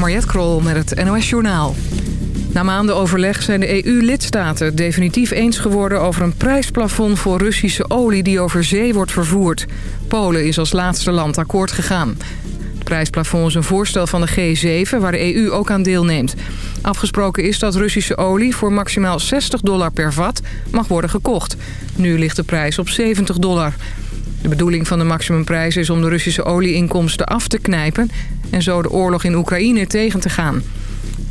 Mariette Krol met het NOS Journaal. Na maanden overleg zijn de EU-lidstaten definitief eens geworden... over een prijsplafond voor Russische olie die over zee wordt vervoerd. Polen is als laatste land akkoord gegaan. Het prijsplafond is een voorstel van de G7, waar de EU ook aan deelneemt. Afgesproken is dat Russische olie voor maximaal 60 dollar per vat mag worden gekocht. Nu ligt de prijs op 70 dollar. De bedoeling van de maximumprijs is om de Russische olieinkomsten af te knijpen... en zo de oorlog in Oekraïne tegen te gaan.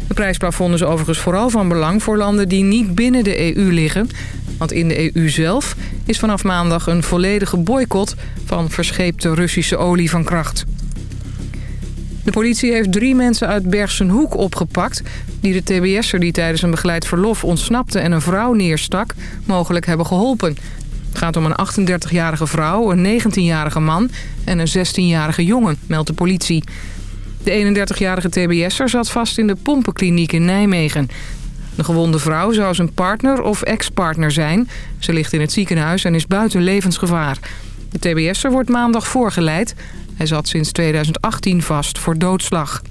De prijsplafond is overigens vooral van belang voor landen die niet binnen de EU liggen. Want in de EU zelf is vanaf maandag een volledige boycott van verscheepte Russische olie van kracht. De politie heeft drie mensen uit Bergsenhoek opgepakt... die de TBS'er die tijdens een begeleid verlof ontsnapte en een vrouw neerstak... mogelijk hebben geholpen. Het gaat om een 38-jarige vrouw, een 19-jarige man en een 16-jarige jongen, meldt de politie. De 31-jarige TBS'er zat vast in de pompenkliniek in Nijmegen. De gewonde vrouw zou zijn partner of ex-partner zijn. Ze ligt in het ziekenhuis en is buiten levensgevaar. De TBS'er wordt maandag voorgeleid. Hij zat sinds 2018 vast voor doodslag.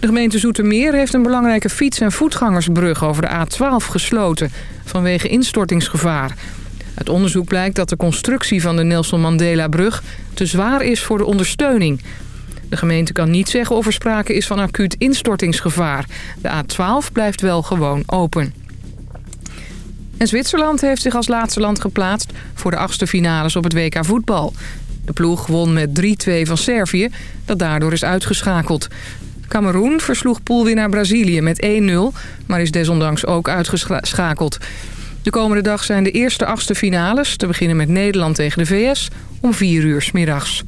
De gemeente Zoetermeer heeft een belangrijke fiets- en voetgangersbrug over de A12 gesloten... vanwege instortingsgevaar. Uit onderzoek blijkt dat de constructie van de Nelson Mandela-brug te zwaar is voor de ondersteuning. De gemeente kan niet zeggen of er sprake is van acuut instortingsgevaar. De A12 blijft wel gewoon open. En Zwitserland heeft zich als laatste land geplaatst voor de achtste finales op het WK voetbal. De ploeg won met 3-2 van Servië, dat daardoor is uitgeschakeld. Cameroen versloeg poolwinnaar Brazilië met 1-0, maar is desondanks ook uitgeschakeld. De komende dag zijn de eerste achtste finales, te beginnen met Nederland tegen de VS, om 4 uur s middags.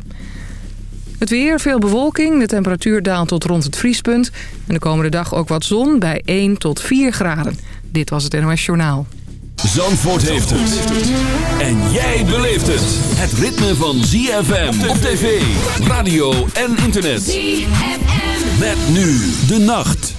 Het weer, veel bewolking. De temperatuur daalt tot rond het vriespunt. En de komende dag ook wat zon bij 1 tot 4 graden. Dit was het NOS Journaal. Zandvoort heeft het. En jij beleeft het. Het ritme van ZFM op tv, radio en internet. ZFM. Met nu de nacht.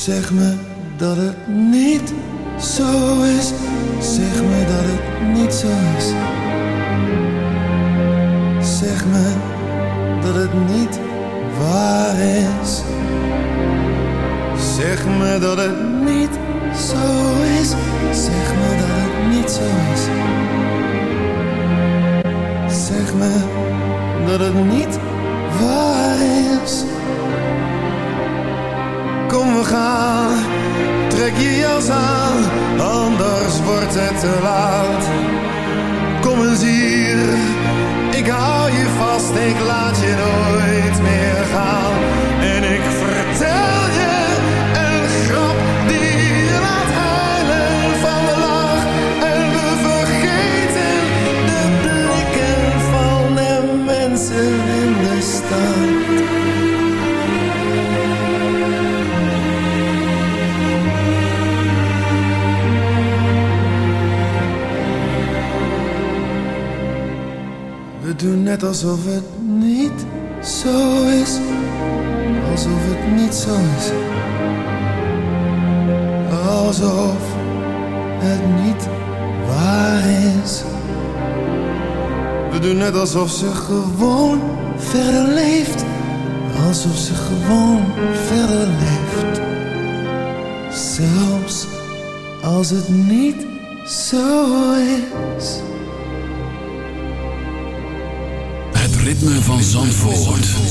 Zeg me dat het niet zo is. Zeg me dat het niet zo is. alsof ze gewoon verder leeft. Alsof ze gewoon verder leeft. Zelfs als het niet zo is. Het ritme van Zandvoort. Zandvoort.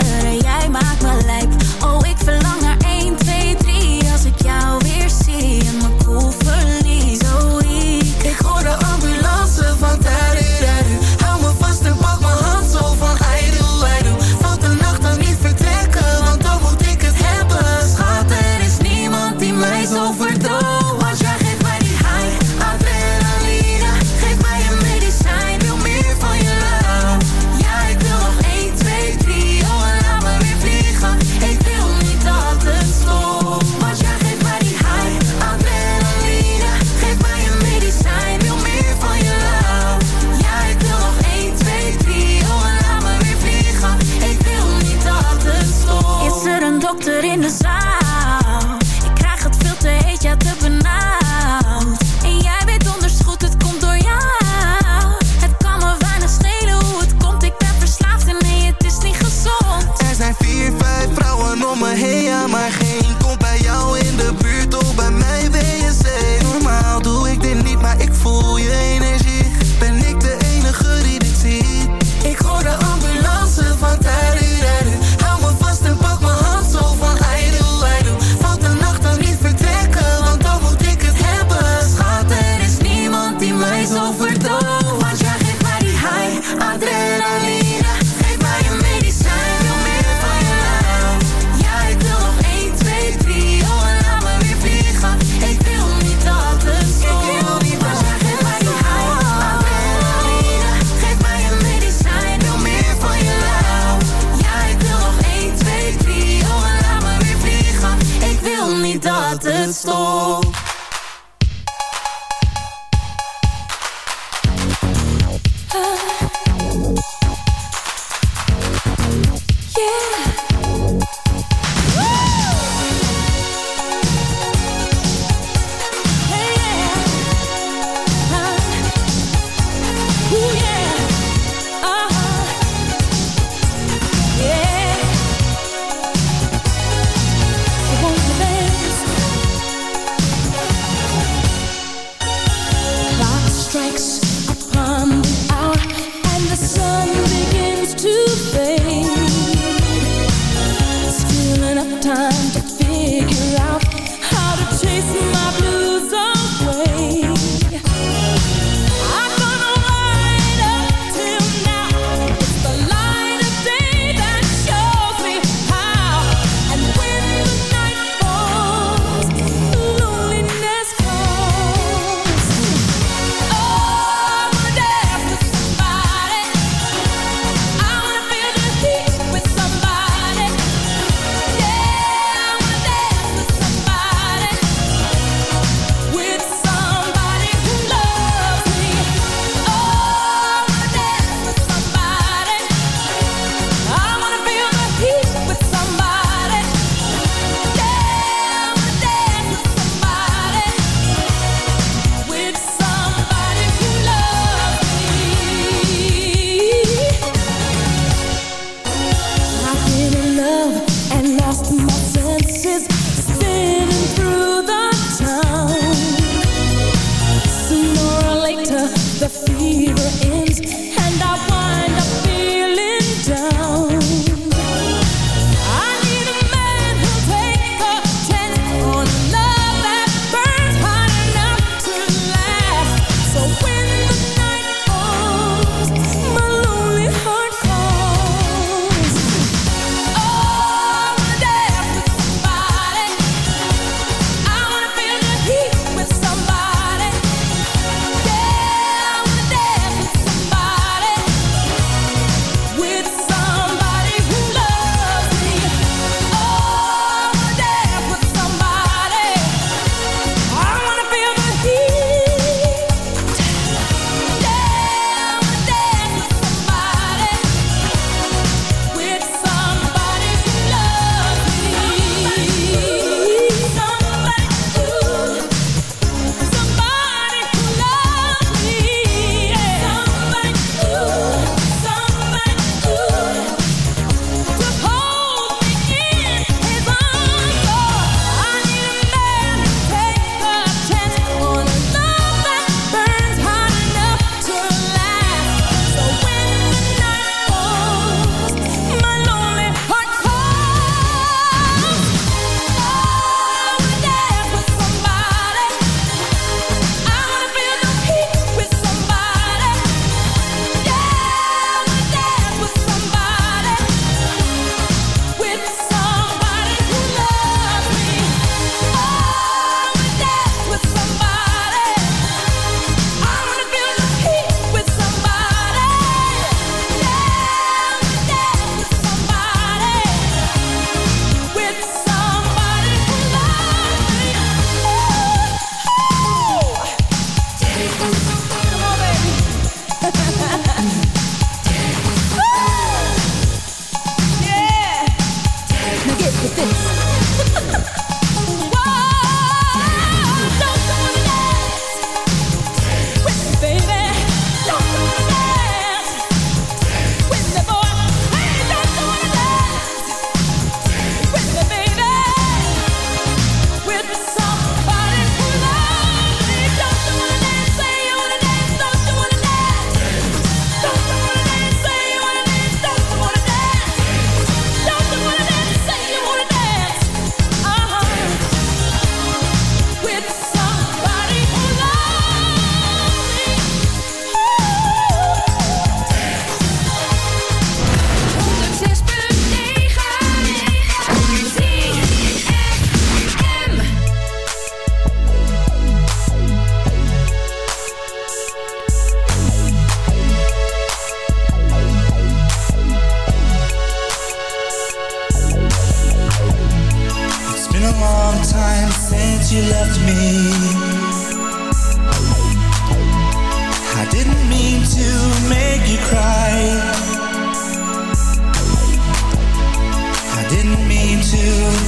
jij maakt me lijp. Oh, ik verlang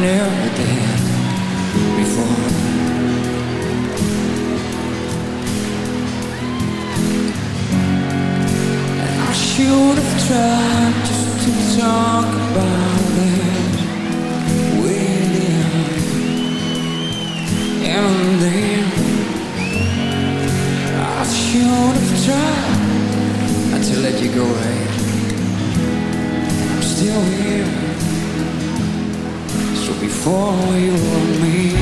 Never did before. And I should have tried just to talk about it with you. And then I should have tried to let you go ahead. I'm still here before we were me.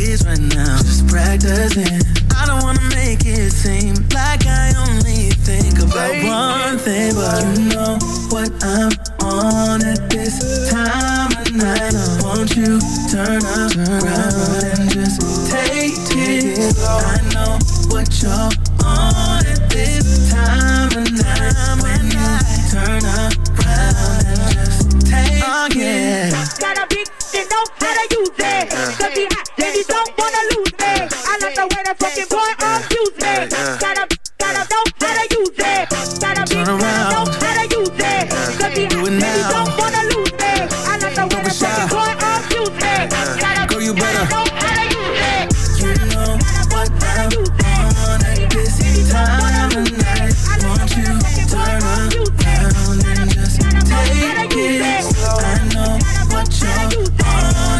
right now, just practicing. I don't wanna make it seem like I only think about one thing, but you know what I'm on at this time of night. Won't you turn up around and just take it? I know what you're on at this time of night. Yeah. Gotta, gotta know how to use it. Do it now. Don't wanna lose it. Girl, you better. Gotta know how to use it. You know what I'm on at this time of turn around and just take it? I know what you're on.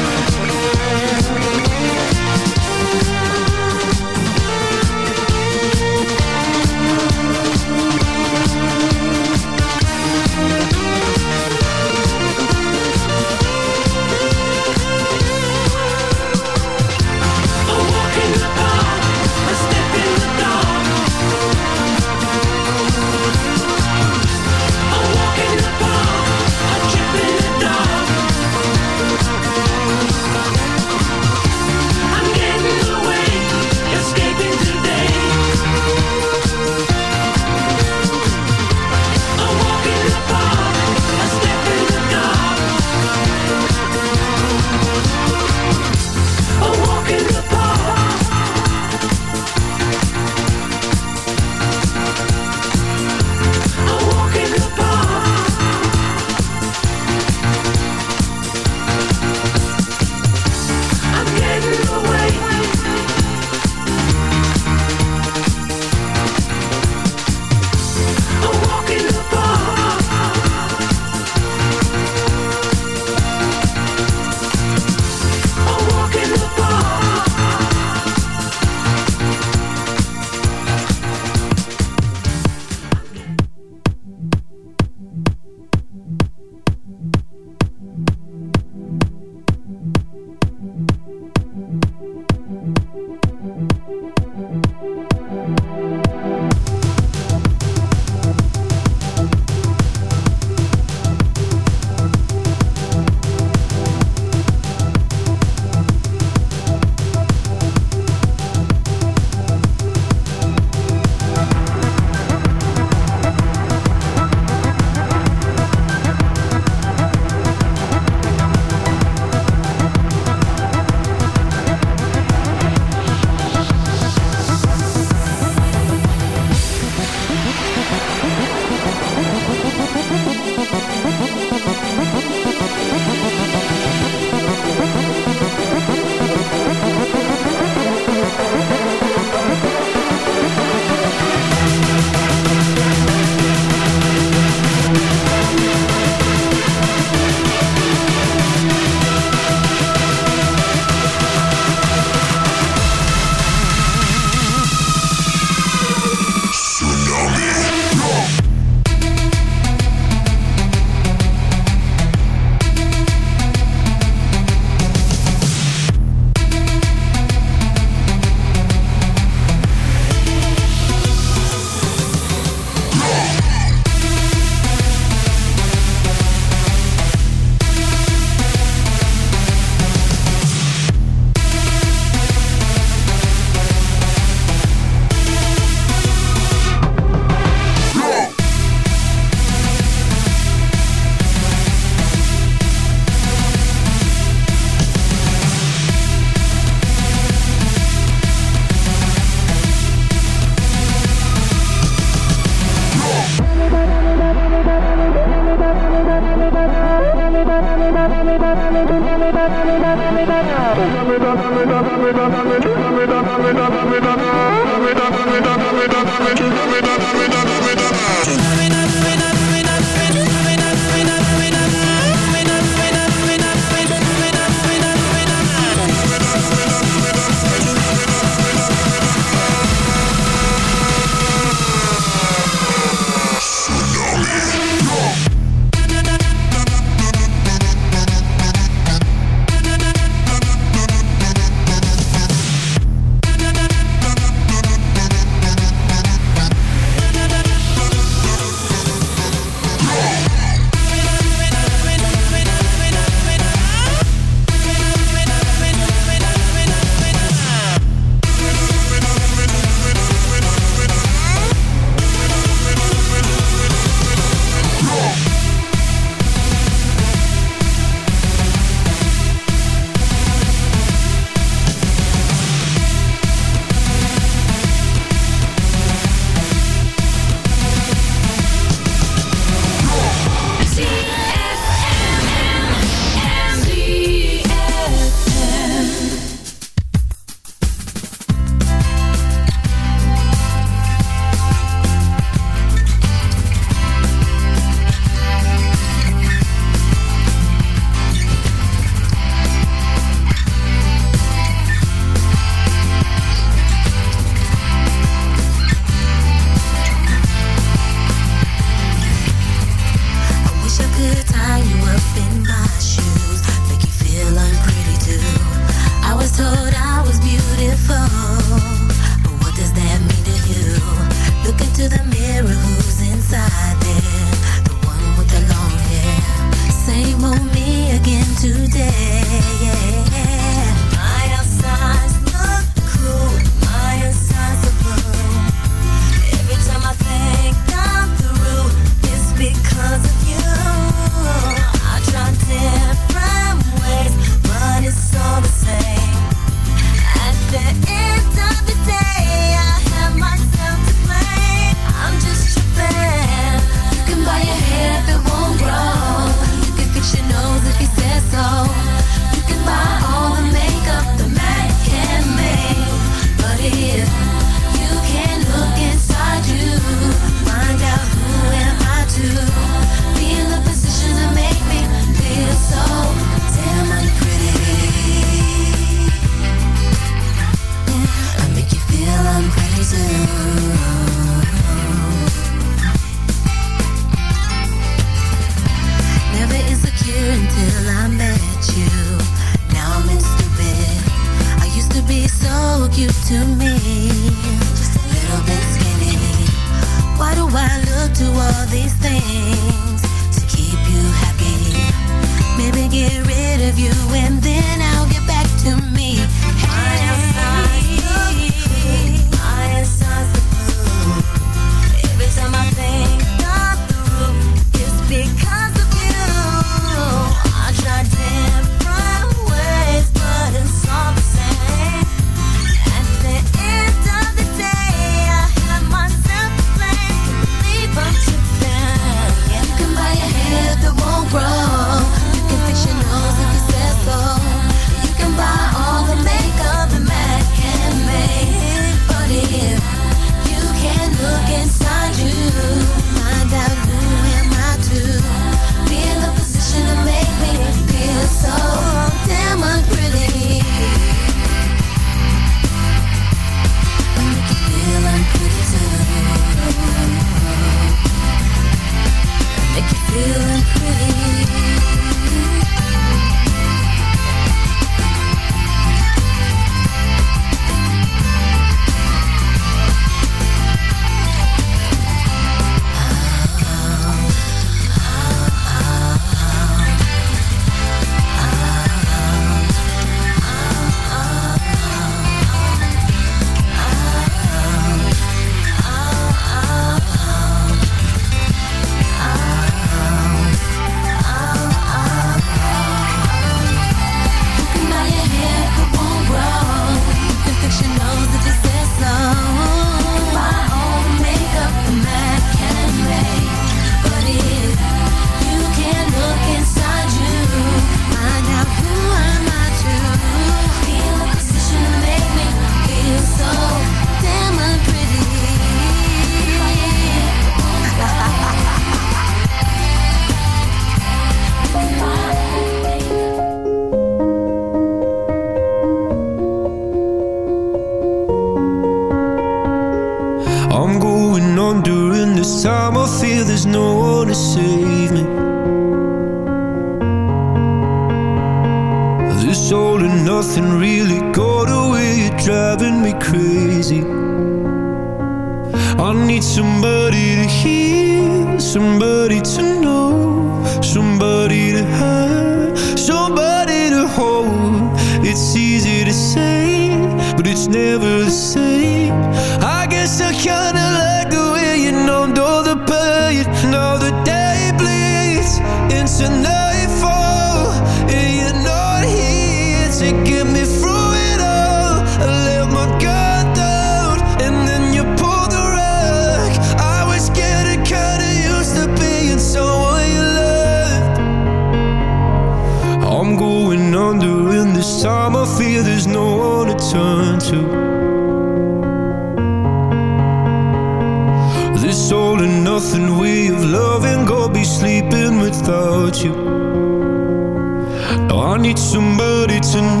need somebody to know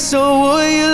so will you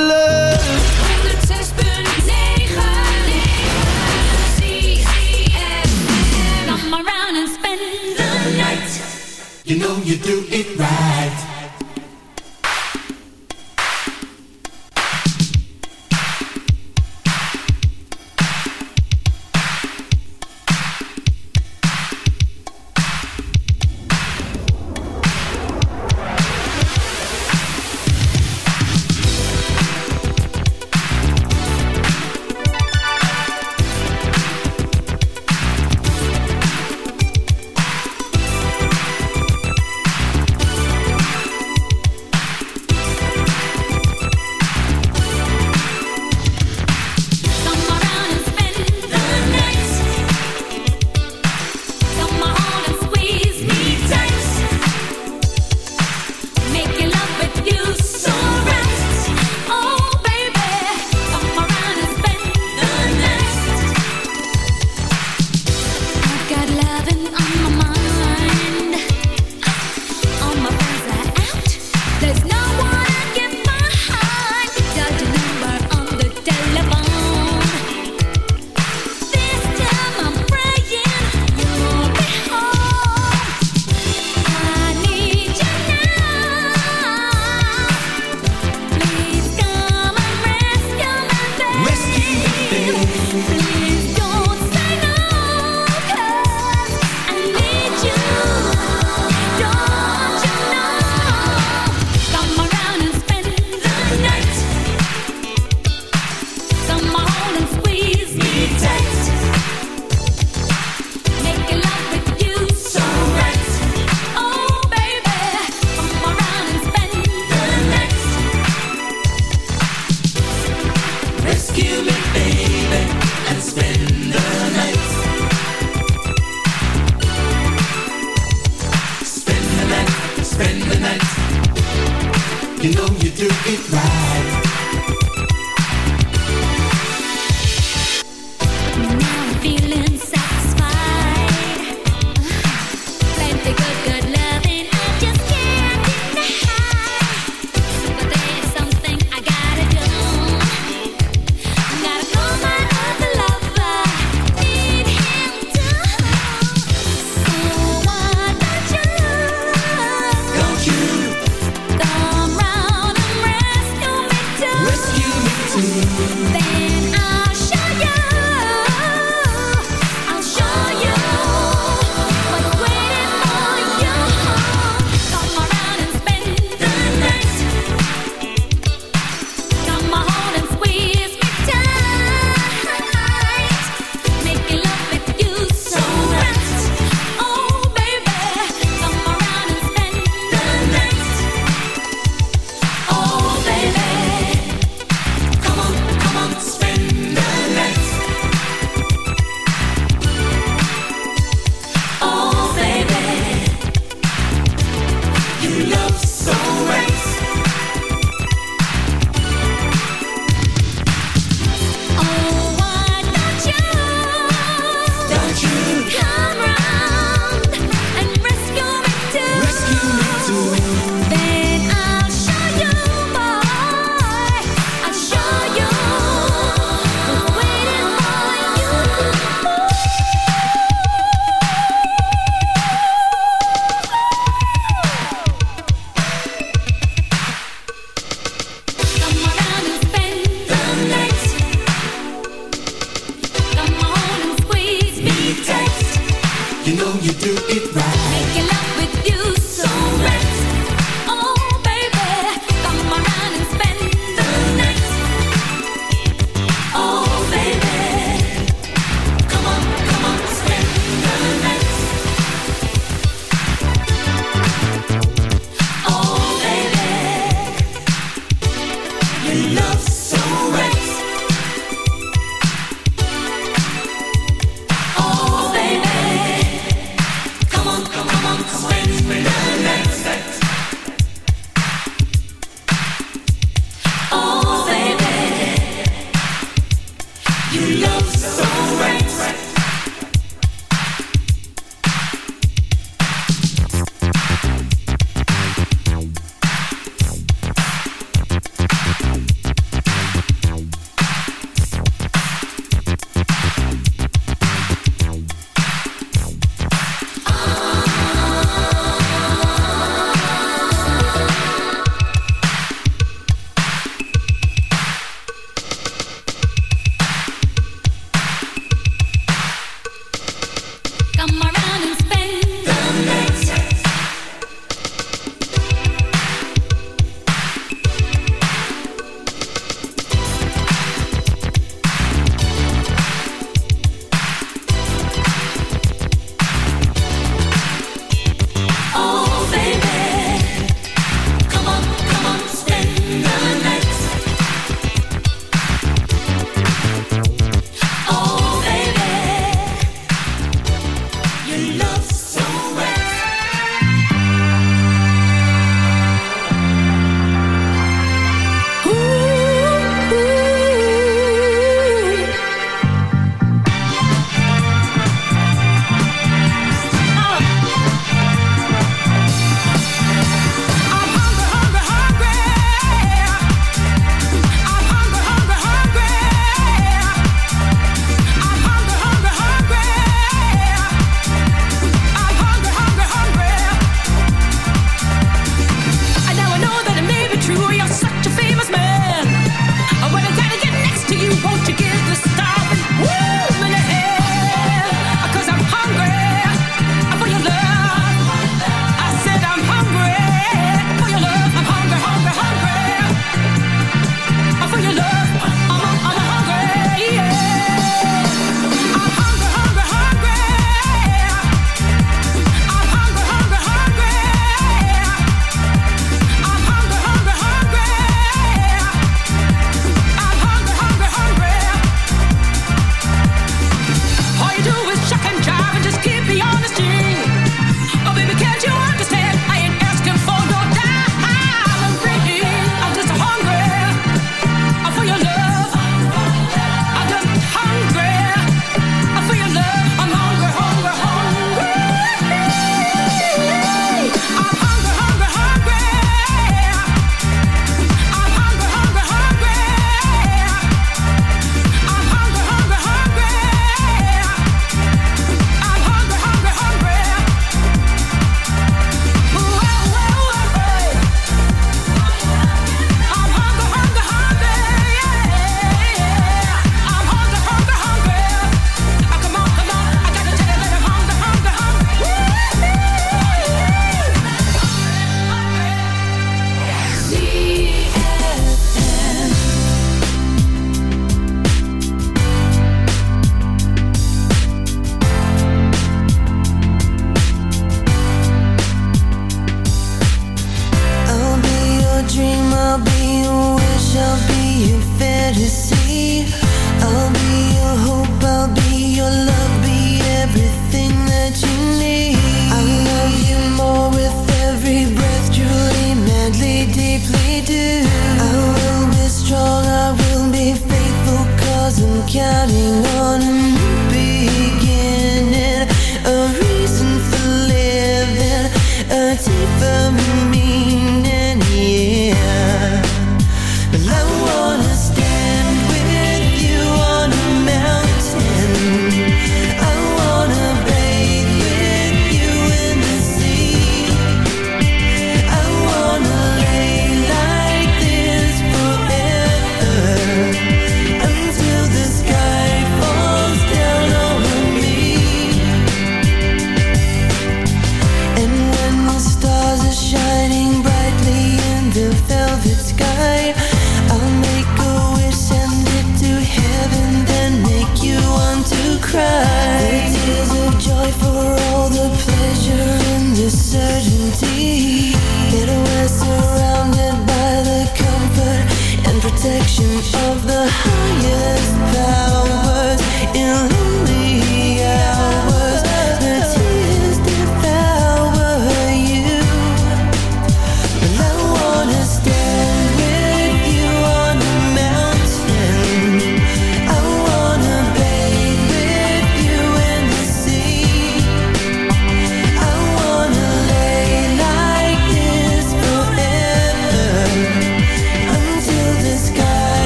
cry